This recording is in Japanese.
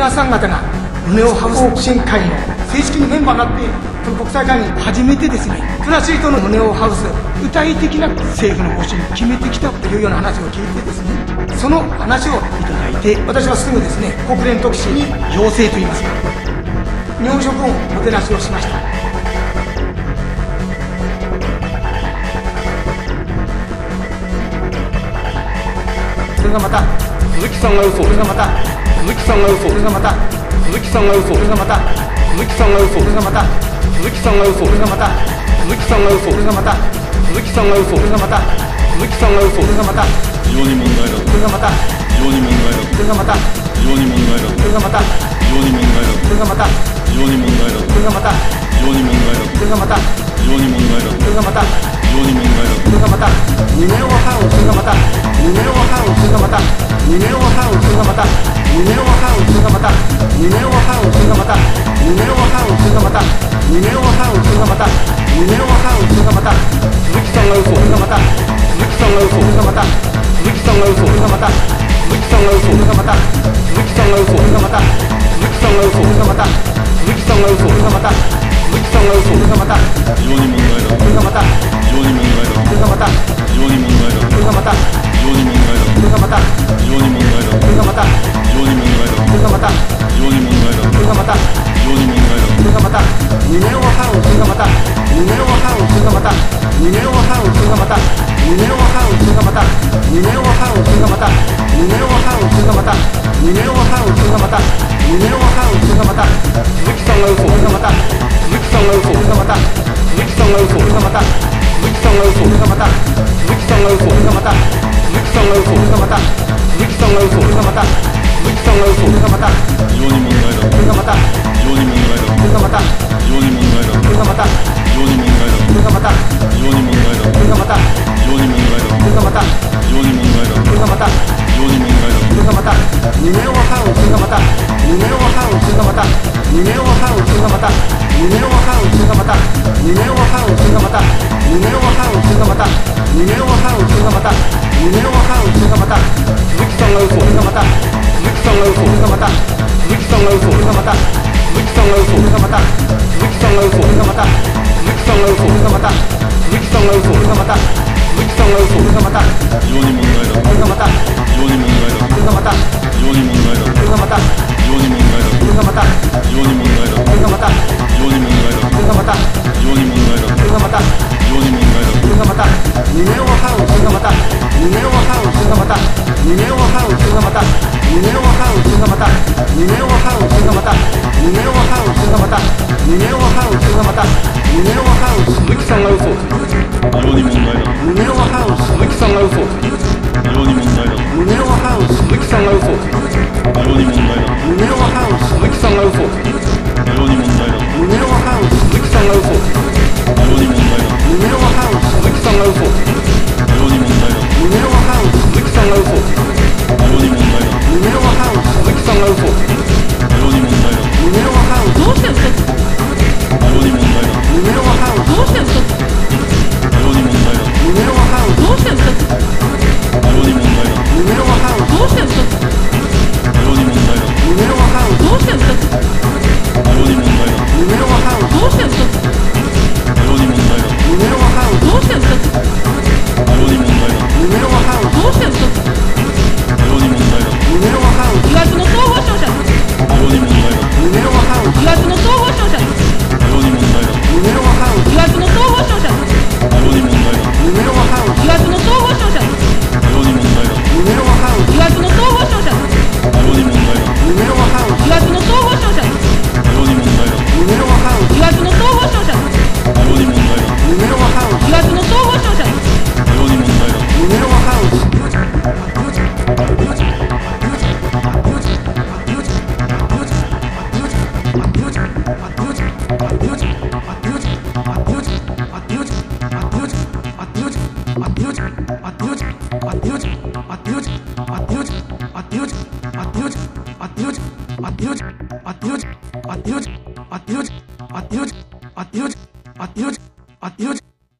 ナーさん方が胸をハウス支援会の正式にメンバーになってこの国際会議初めてですねプラスイートの胸をハウス具体的な政府の方針を決めてきたというような話を聞いてですねその話をいただいて私はすぐですね国連特使に要請といいます。か日本食をもてなしをしました。それがまた鈴木さんが嘘それがまた鈴木さんが嘘。それがまた鈴木さんが嘘。それがまた。鈴木さんが嘘。それがまた。鈴木さんが嘘。それがまた。鈴木さんが嘘。それがまた。鈴木さんが嘘。それがまた。鈴木さんが嘘。それがまた。非常に問題だそれがまた。非常に問題だそれがまた。非常に問題だそれがまた。非常に問題だそれがまた。非常に問題だそれがまた。非常に問題だそれがまた。非常に問題だそれがまた。非常に問題だそれがまた。胸を張うそれがまた。胸を張うそれがまた。胸を張うそれがまた胸を張うそれがまた。胸を張うそれがまた。胸を張うそれがまた。胸を張うそれがまた。胸を張うそれがまた。鈴木さんが嘘。がまた鈴木さんが嘘。がまた鈴木さんが嘘。がまた鈴木さんが嘘。がまた鈴木さんが嘘。がまた鈴木さんが嘘。がまた鈴木さんが嘘。がまた鈴木さんが嘘。がまた非常に問題だがまた非常に問題だ。がまた非常に問題だ。がまた非常に問題だ。がまた非常に問題だ。がまた非常に問題だそれがまた非常に問題だそれがまた非常に問題だそれがまた胸を張うそれがまた胸を張うそれがまた胸を張うそれがまた胸を張うそれがまた胸を張うそれがまた胸を張うそれがまた胸を張うそれがまた胸を張うそれがまた鈴木さんが嘘それがまた鈴木さんが嘘それがまた鈴木さんが嘘それがまた鈴木さんが嘘それがまた鈴木さんが嘘それがまた鈴木さんが嘘それがまた鈴木さんが嘘それがまた鈴木さんが嘘それがまた非常に問題だそれがまた非常に問題だそれがまた非常に問題だそれがまた非常に問題だそれがまた非常に問題だそれがまた非常に問題だそれがまた非常に問題だそれがまた非常に問題だそれがまた胸を張うそれがまた胸を張うそれがまた胸を張うそれがまた胸を張うそれがまた胸を張うそれがまた胸を張うそれがまた胸を張うそれがまた胸を張うそれがまたんが嘘それがまた鈴木さんが嘘それがまた鈴木さんが嘘それがまた鈴木さんが嘘それがまた鈴木さんが嘘それがまた鈴木さんが嘘それがまた鈴木さんが嘘それがまた非常に問題だそれがまた非常に問題だそれがまた非常に問題だそれがまた非常に問題だそれがまた非常に問題だそれがまた非常に問題だそれがまた非常に問題だそれがまた非常に問題だそれがまた胸を張うそれがまた胸を張うそれがまた胸を張る人がまた胸を張る人がまた胸を張る人がまた胸を張る人がまた胸を張る人がまた胸を張る人がまた Adeus. Adeus. Adeus.